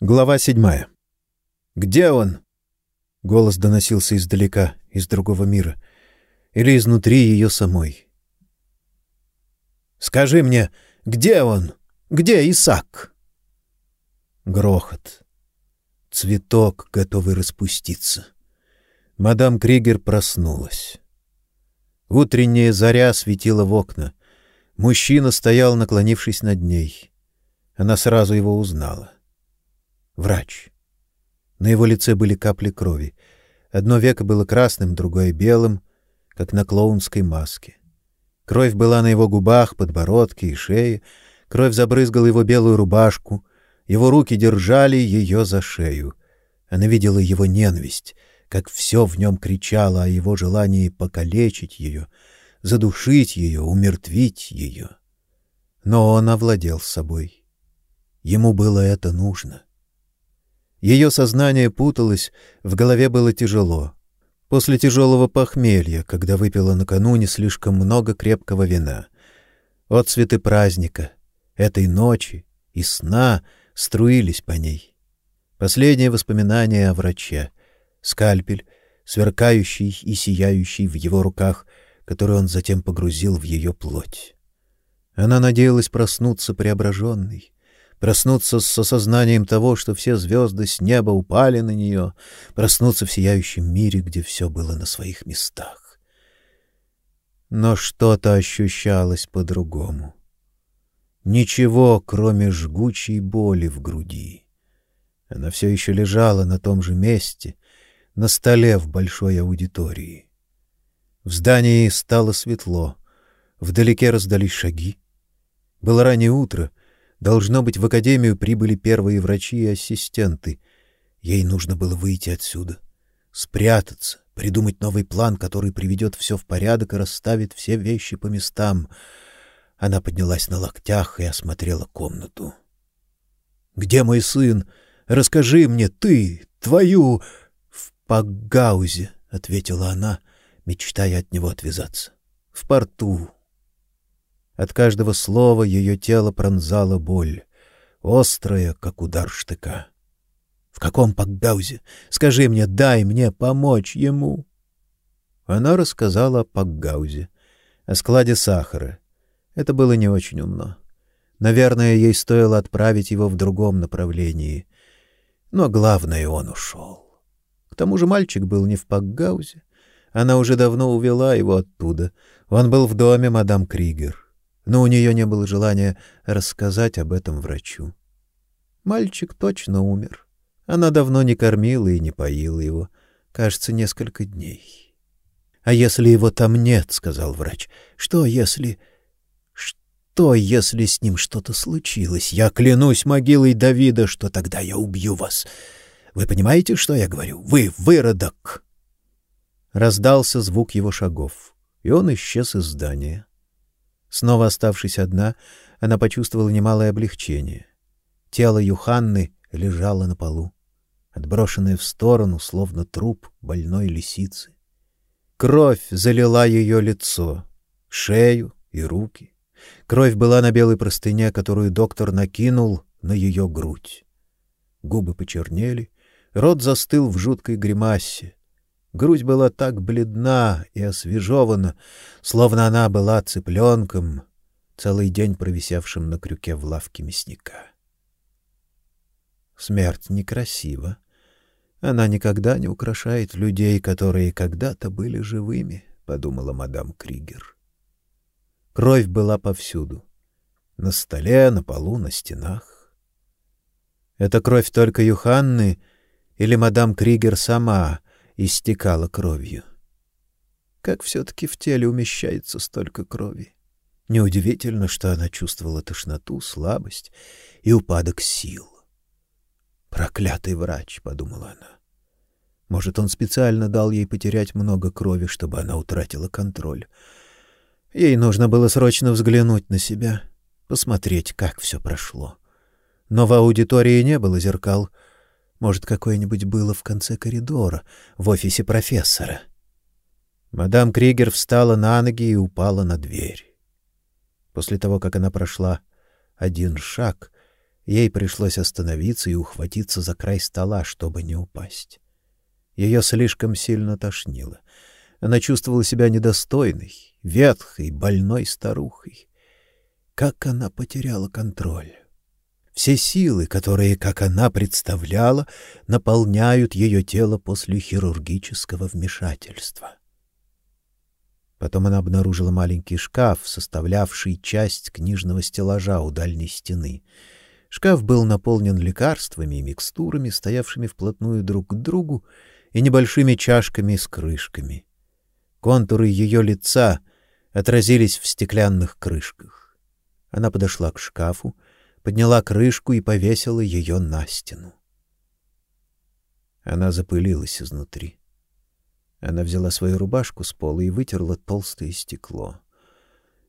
Глава седьмая. «Где он?» Голос доносился издалека, из другого мира, или изнутри ее самой. «Скажи мне, где он? Где Исаак?» Грохот. Цветок, готовый распуститься. Мадам Кригер проснулась. Утренняя заря светила в окна. Мужчина стоял, наклонившись над ней. Она сразу его узнала. Врач. На его лице были капли крови. Одно веко было красным, другое белым, как на клоунской маске. Кровь была на его губах, подбородке и шее, кровь забрызгала его белую рубашку, его руки держали ее за шею. Она видела его ненависть, как все в нем кричало о его желании покалечить ее, задушить ее, умертвить ее. Но он овладел собой. Ему было это нужно. Ее сознание путалось, в голове было тяжело. После тяжелого похмелья, когда выпила накануне слишком много крепкого вина. Отцветы праздника, этой ночи и сна струились по ней. Последнее воспоминание о враче. Скальпель, сверкающий и сияющий в его руках, который он затем погрузил в ее плоть. Она надеялась проснуться преображенной, проснуться с осознанием того, что все звезды с неба упали на нее, проснуться в сияющем мире, где все было на своих местах. Но что-то ощущалось по-другому. Ничего, кроме жгучей боли в груди. Она все еще лежала на том же месте, на столе в большой аудитории. В здании стало светло, вдалеке раздались шаги. Было раннее утро, Должно быть, в академию прибыли первые врачи и ассистенты. Ей нужно было выйти отсюда, спрятаться, придумать новый план, который приведет все в порядок и расставит все вещи по местам. Она поднялась на локтях и осмотрела комнату. Где мой сын? Расскажи мне, ты, твою в Пагаузе, ответила она, мечтая от него отвязаться. В порту. От каждого слова ее тело пронзала боль, острая, как удар штыка. В каком Пакгаузе? Скажи мне, дай мне помочь ему. Она рассказала о Пакгаузе, о складе сахара. Это было не очень умно. Наверное, ей стоило отправить его в другом направлении. Но главное, он ушел. К тому же мальчик был не в Пакгаузе. Она уже давно увела его оттуда. Он был в доме мадам Кригер но у нее не было желания рассказать об этом врачу. Мальчик точно умер. Она давно не кормила и не поила его, кажется, несколько дней. А если его там нет, сказал врач. Что если что если с ним что-то случилось? Я клянусь могилой Давида, что тогда я убью вас. Вы понимаете, что я говорю? Вы выродок. Раздался звук его шагов, и он исчез из здания. Снова оставшись одна, она почувствовала немалое облегчение. Тело Юханны лежало на полу, отброшенное в сторону, словно труп больной лисицы. Кровь залила ее лицо, шею и руки. Кровь была на белой простыне, которую доктор накинул на ее грудь. Губы почернели, рот застыл в жуткой гримасе. Грудь была так бледна и освежевана, словно она была цыпленком, целый день провисевшим на крюке в лавке мясника. Смерть некрасива. Она никогда не украшает людей, которые когда-то были живыми, подумала мадам Кригер. Кровь была повсюду: на столе, на полу, на стенах. Это кровь только Юханны или мадам Кригер сама истекала кровью. Как все-таки в теле умещается столько крови? Неудивительно, что она чувствовала тошноту, слабость и упадок сил. Проклятый врач, подумала она. Может, он специально дал ей потерять много крови, чтобы она утратила контроль. Ей нужно было срочно взглянуть на себя, посмотреть, как все прошло. Но в аудитории не было зеркал — может, какое-нибудь было в конце коридора, в офисе профессора. Мадам Кригер встала на ноги и упала на дверь. После того, как она прошла один шаг, Ей пришлось остановиться и ухватиться за край стола, чтобы не упасть. Ее слишком сильно тошнило. Она чувствовала себя недостойной, ветхой, больной старухой. Как она потеряла контроль. Все силы, которые, как она представляла, наполняют ее тело после хирургического вмешательства. Потом она обнаружила маленький шкаф, составлявший часть книжного стеллажа у дальней стены. Шкаф был наполнен лекарствами и микстурами, стоявшими вплотную друг к другу, и небольшими чашками с крышками. Контуры ее лица отразились в стеклянных крышках. Она подошла к шкафу, подняла крышку и повесила ее на стену. Она запылилась изнутри. Она взяла свою рубашку с пола и вытерла толстое стекло.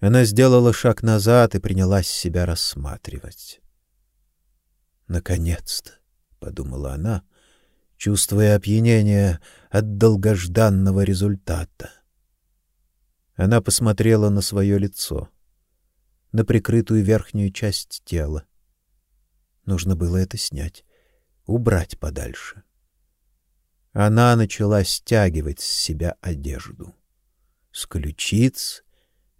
Она сделала шаг назад и принялась себя рассматривать. Наконец-то, подумала она, чувствуя опьянение от долгожданного результата. Она посмотрела на свое лицо, на прикрытую верхнюю часть тела. Нужно было это снять, убрать подальше. Она начала стягивать с себя одежду. С ключиц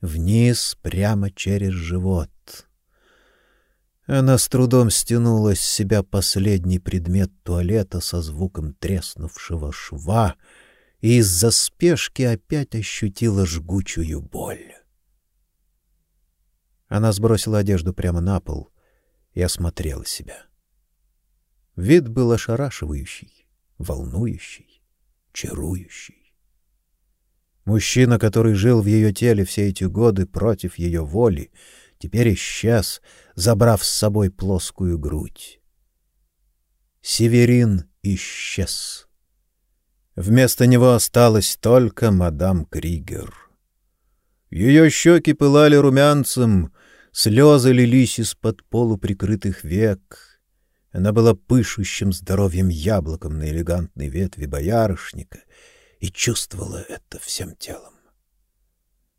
вниз прямо через живот. Она с трудом стянула с себя последний предмет туалета со звуком треснувшего шва и из-за спешки опять ощутила жгучую боль. Она сбросила одежду прямо на пол и осмотрела себя. Вид был ошарашивающий волнующий, чарующий. Мужчина, который жил в ее теле все эти годы против ее воли, теперь исчез, забрав с собой плоскую грудь. Северин исчез. Вместо него осталась только мадам Кригер. Ее щеки пылали румянцем, слезы лились из-под полуприкрытых век — она была пышущим здоровьем яблоком на элегантной ветви боярышника и чувствовала это всем телом.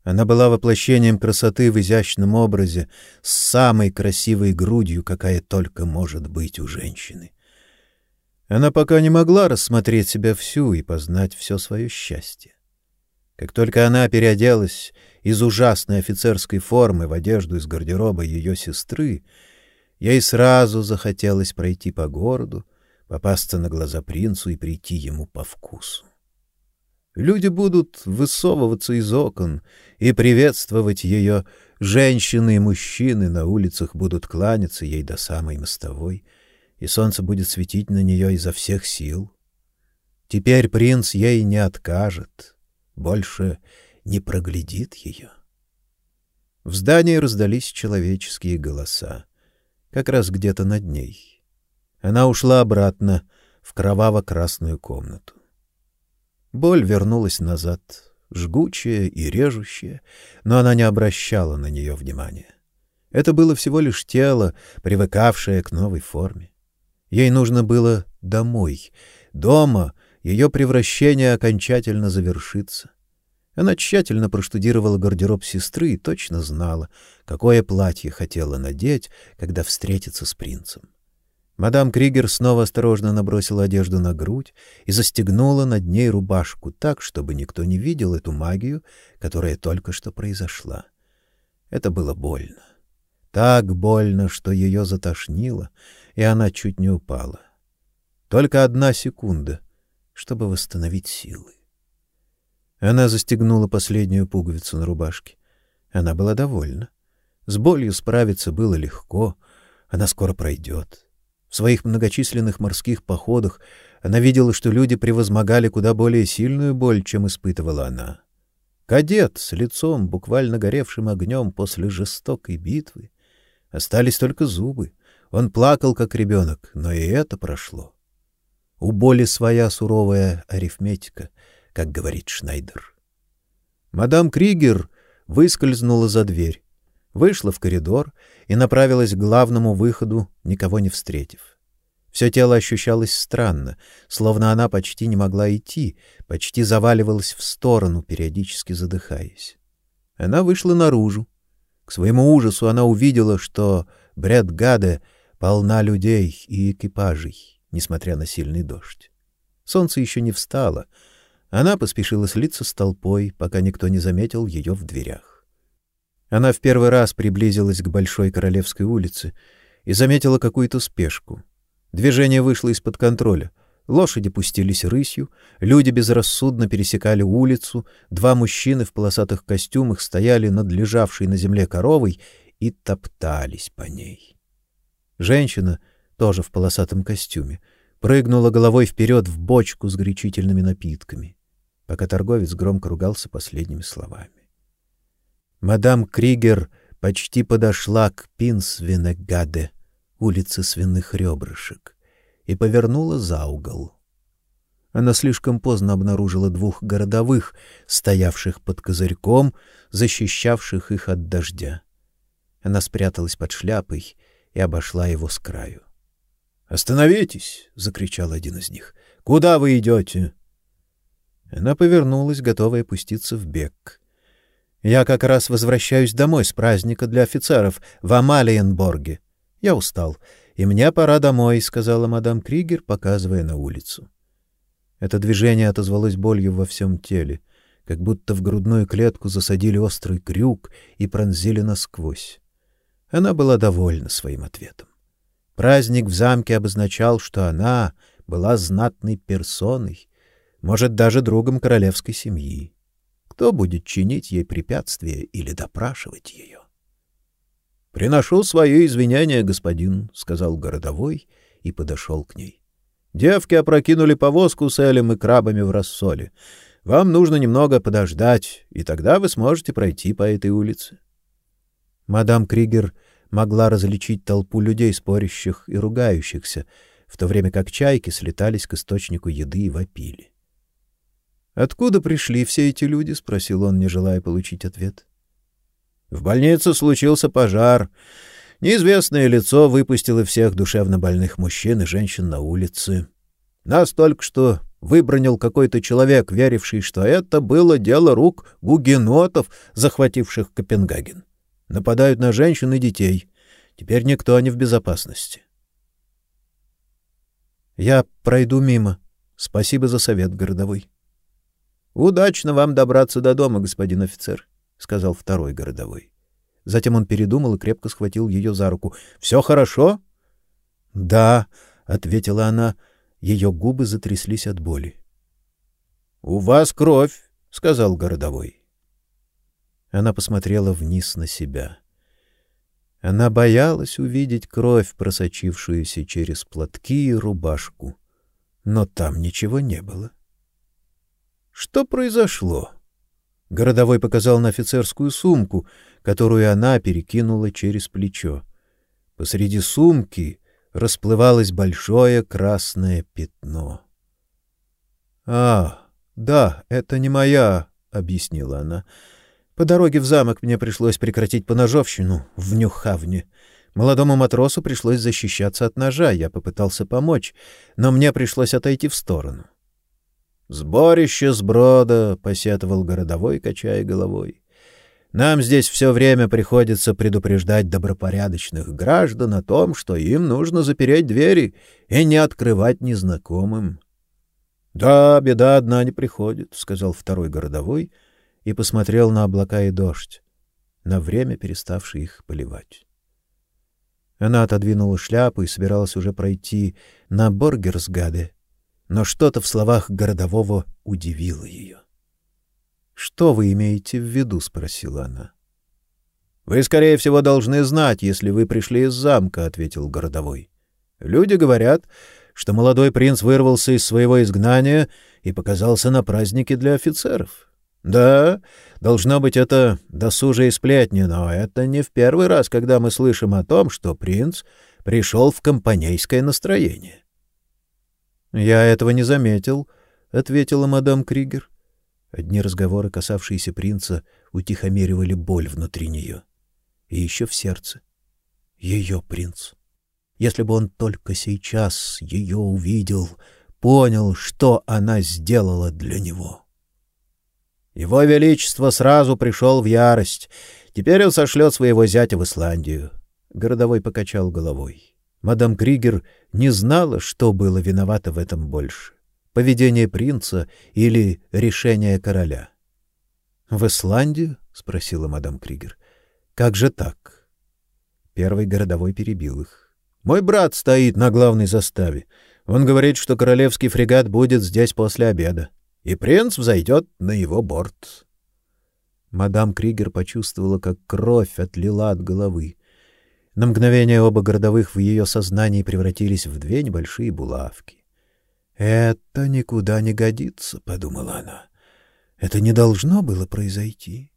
Она была воплощением красоты в изящном образе, с самой красивой грудью, какая только может быть у женщины. Она пока не могла рассмотреть себя всю и познать все свое счастье. Как только она переоделась из ужасной офицерской формы в одежду из гардероба ее сестры, Ей сразу захотелось пройти по городу, попасться на глаза принцу и прийти ему по вкусу. Люди будут высовываться из окон и приветствовать ее, женщины и мужчины на улицах будут кланяться ей до самой мостовой, и солнце будет светить на нее изо всех сил. Теперь принц ей не откажет, больше не проглядит ее. В здании раздались человеческие голоса как раз где-то над ней. Она ушла обратно в кроваво-красную комнату. Боль вернулась назад, жгучая и режущая, но она не обращала на нее внимания. Это было всего лишь тело, привыкавшее к новой форме. Ей нужно было домой. Дома ее превращение окончательно завершится. Она тщательно проштудировала гардероб сестры и точно знала, какое платье хотела надеть, когда встретится с принцем. Мадам Кригер снова осторожно набросила одежду на грудь и застегнула над ней рубашку так, чтобы никто не видел эту магию, которая только что произошла. Это было больно. Так больно, что ее затошнило, и она чуть не упала. Только одна секунда, чтобы восстановить силы. Она застегнула последнюю пуговицу на рубашке. Она была довольна. С болью справиться было легко, она скоро пройдет. В своих многочисленных морских походах она видела, что люди превозмогали куда более сильную боль, чем испытывала она. Кадет с лицом, буквально горевшим огнем после жестокой битвы. Остались только зубы. Он плакал, как ребенок, но и это прошло. У боли своя суровая арифметика — как говорит Шнайдер. Мадам Кригер выскользнула за дверь, вышла в коридор и направилась к главному выходу, никого не встретив. Все тело ощущалось странно, словно она почти не могла идти, почти заваливалась в сторону, периодически задыхаясь. Она вышла наружу. К своему ужасу она увидела, что Брэд Гаде полна людей и экипажей, несмотря на сильный дождь. Солнце еще не встало. Она поспешила слиться с толпой, пока никто не заметил ее в дверях. Она в первый раз приблизилась к Большой Королевской улице и заметила какую-то спешку. Движение вышло из-под контроля. Лошади пустились рысью, люди безрассудно пересекали улицу, два мужчины в полосатых костюмах стояли над лежавшей на земле коровой и топтались по ней. Женщина, тоже в полосатом костюме, прыгнула головой вперед в бочку с горячительными напитками, пока торговец громко ругался последними словами. Мадам Кригер почти подошла к Пинсвенегаде, улице свиных ребрышек, и повернула за угол. Она слишком поздно обнаружила двух городовых, стоявших под козырьком, защищавших их от дождя. Она спряталась под шляпой и обошла его с краю. Остановитесь, закричал один из них. Куда вы идете?» Она повернулась, готовая пуститься в бег. Я как раз возвращаюсь домой с праздника для офицеров в Амалиенборге. Я устал, и мне пора домой, сказала мадам Кригер, показывая на улицу. Это движение отозвалось болью во всем теле, как будто в грудную клетку засадили острый крюк и пронзили насквозь. Она была довольна своим ответом. Праздник в замке обозначал, что она была знатной персоной, может, даже другом королевской семьи. Кто будет чинить ей препятствия или допрашивать ее? — Приношу свои извинения, господин, — сказал городовой и подошел к ней. — Девки опрокинули повозку с элем и крабами в рассоле. Вам нужно немного подождать, и тогда вы сможете пройти по этой улице. Мадам Кригер могла различить толпу людей, спорящих и ругающихся, в то время как чайки слетались к источнику еды и вопили. Откуда пришли все эти люди, спросил он, не желая получить ответ. В больнице случился пожар. Неизвестное лицо выпустило всех душевно больных мужчин и женщин на улицы. Нас только что выбронил какой-то человек, веривший, что это было дело рук гугенотов, захвативших Копенгаген нападают на женщин и детей. Теперь никто не в безопасности. Я пройду мимо. Спасибо за совет, городовой. Удачно вам добраться до дома, господин офицер, сказал второй городовой. Затем он передумал и крепко схватил ее за руку. Все хорошо? Да, ответила она. Ее губы затряслись от боли. У вас кровь, сказал городовой. Она посмотрела вниз на себя. Она боялась увидеть кровь, просочившуюся через платки и рубашку, но там ничего не было. Что произошло? Городовой показал на офицерскую сумку, которую она перекинула через плечо. Посреди сумки расплывалось большое красное пятно. А, да, это не моя, объяснила она. По дороге в замок мне пришлось прекратить поножовщину в Нюхавне. Молодому матросу пришлось защищаться от ножа, я попытался помочь, но мне пришлось отойти в сторону. Сборище сброда, посетовал городовой, качая головой. Нам здесь все время приходится предупреждать добропорядочных граждан о том, что им нужно запереть двери и не открывать незнакомым. Да, беда одна не приходит, сказал второй городовой и посмотрел на облака и дождь, на время переставший их поливать. Она отодвинула шляпу и собиралась уже пройти на Боргерсгаде, но что-то в словах городового удивило ее. Что вы имеете в виду, спросила она. Вы скорее всего должны знать, если вы пришли из замка, ответил городовой. Люди говорят, что молодой принц вырвался из своего изгнания и показался на празднике для офицеров. Да, должно быть это досужие сплетни, но это не в первый раз, когда мы слышим о том, что принц пришел в компанейское настроение. Я этого не заметил, ответила мадам Кригер. Одни разговоры, касавшиеся принца, утихомиривали боль внутри нее. И еще в сердце. Ее принц. Если бы он только сейчас ее увидел, понял, что она сделала для него. Его величество сразу пришел в ярость. Теперь он сошлет своего зятя в Исландию. Городовой покачал головой. Мадам Кригер не знала, что было виновато в этом больше — поведение принца или решение короля. — В Исландию? — спросила мадам Кригер. — Как же так? Первый городовой перебил их. — Мой брат стоит на главной заставе. Он говорит, что королевский фрегат будет здесь после обеда, и принц взойдет на его борт. Мадам Кригер почувствовала, как кровь отлила от головы. На мгновение оба городовых в ее сознании превратились в две небольшие булавки. «Это никуда не годится», — подумала она. «Это не должно было произойти».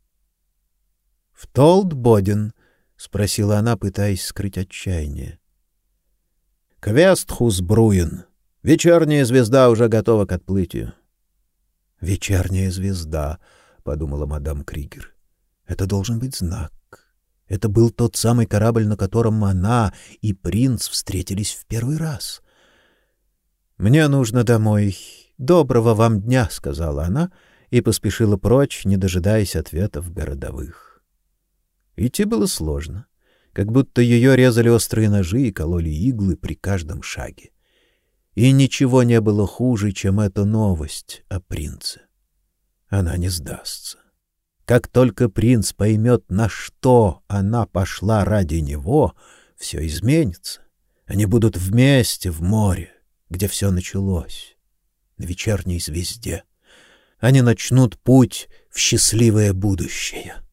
«В Толдбоден?» — спросила она, пытаясь скрыть отчаяние. «Квестхус-Бруен. Вечерняя звезда уже готова к отплытию». «Вечерняя звезда», — подумала мадам Кригер. «Это должен быть знак». Это был тот самый корабль, на котором она и принц встретились в первый раз. «Мне нужно домой. Доброго вам дня», — сказала она и поспешила прочь, не дожидаясь ответов городовых. Идти было сложно, как будто ее резали острые ножи и кололи иглы при каждом шаге. И ничего не было хуже, чем эта новость о принце. Она не сдастся. Как только принц поймет, на что она пошла ради него, все изменится. Они будут вместе в море, где все началось, на вечерней звезде. Они начнут путь в счастливое будущее.